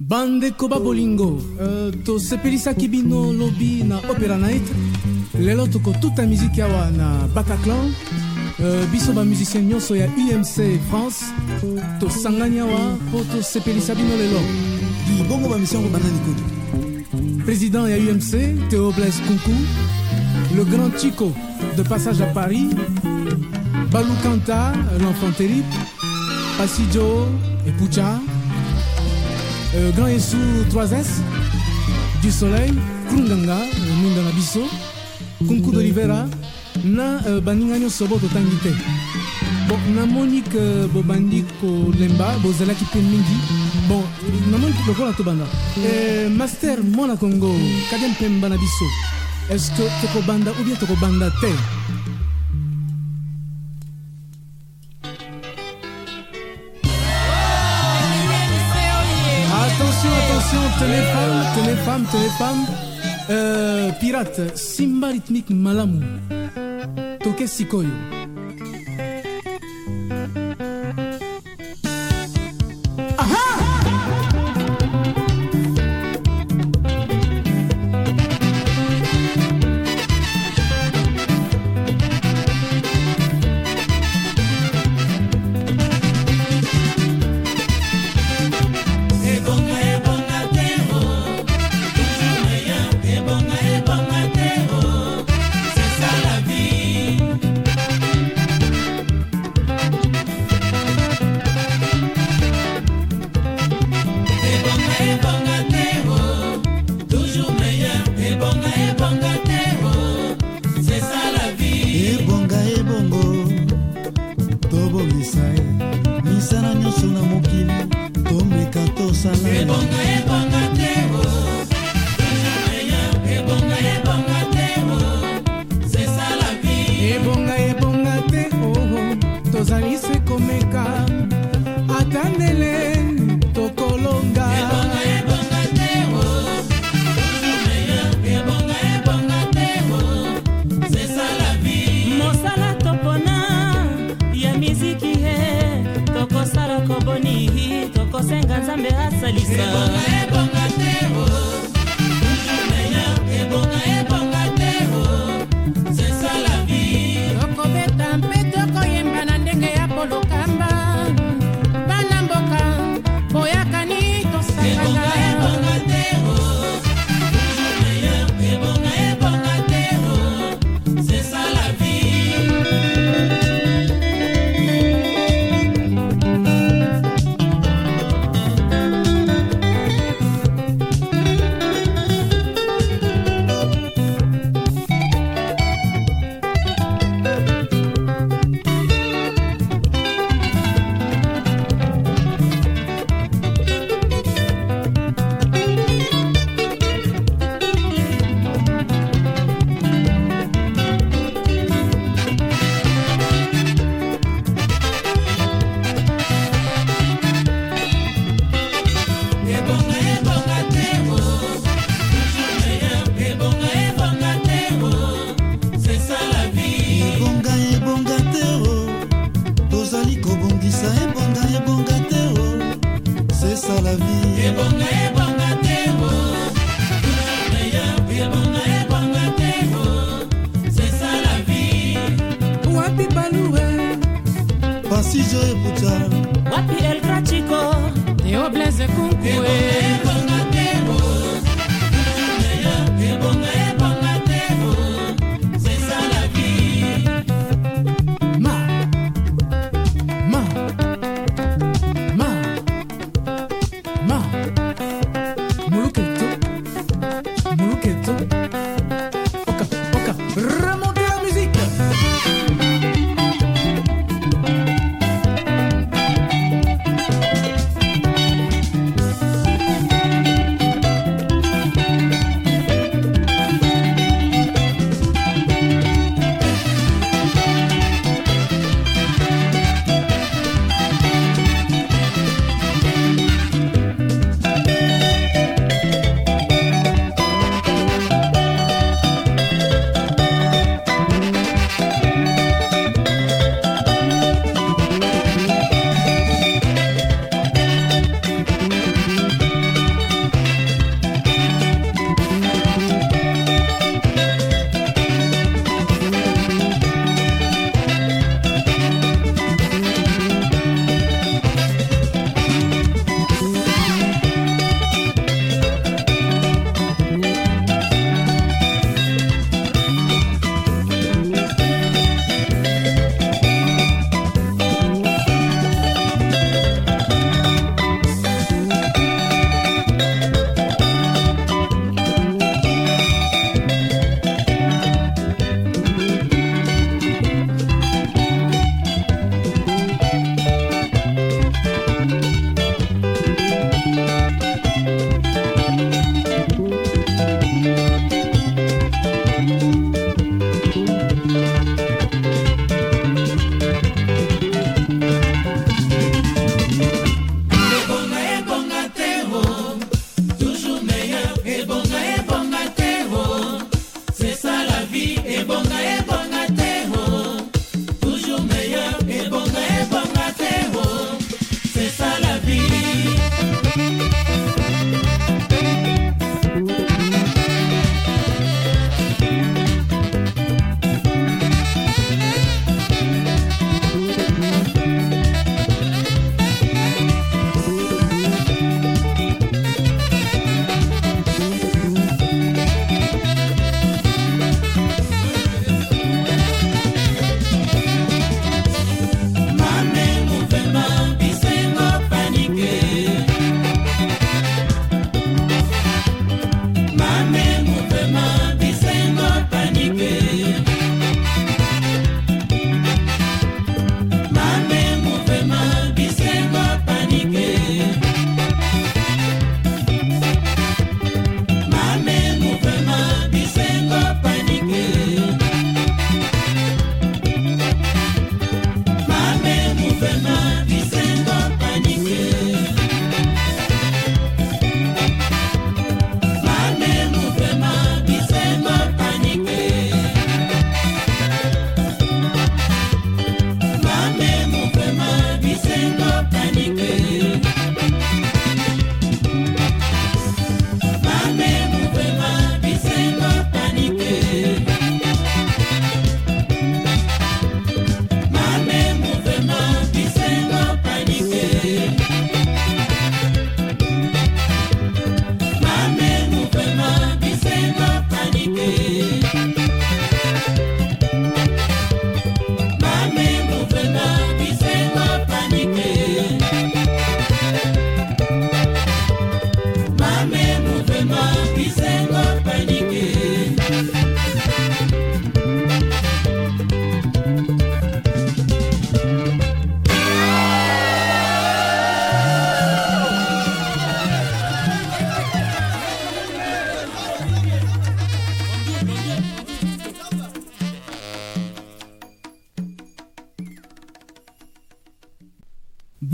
bandeko babolingo uh, tosepelisaki bino lobi na opera night. Lelo tokotuta miziki awa na bataclan. Uh, biso bamusicien nyonso ya umc france. Tosangani awa mpo tosepelisa bino lelo. Bongo bamission kobanda likoto président ya umc théobles kunku le grand chico de passage à paris. Balukanta l'enfant terrible. Pasijo et pucha euh, Grand Yesu 3S, Du Soleil, Krunganga, Nunda na biso, Kunku d'Olivera, na euh, baninga bon namoni ke bobandi kolemba bozalaki mpe mingi. Bon namoni lokola tobanda eh, master mwana congo kade mpemba est ce que tokobanda ou bien tokobanda te? Téléphone, téléphone, téléphone. Euh, pirate, Simba rythmique malamu. Toke sikoyo. kosenga nzambe asalisa. Ebonga, ebonga, yo blaise kunkwe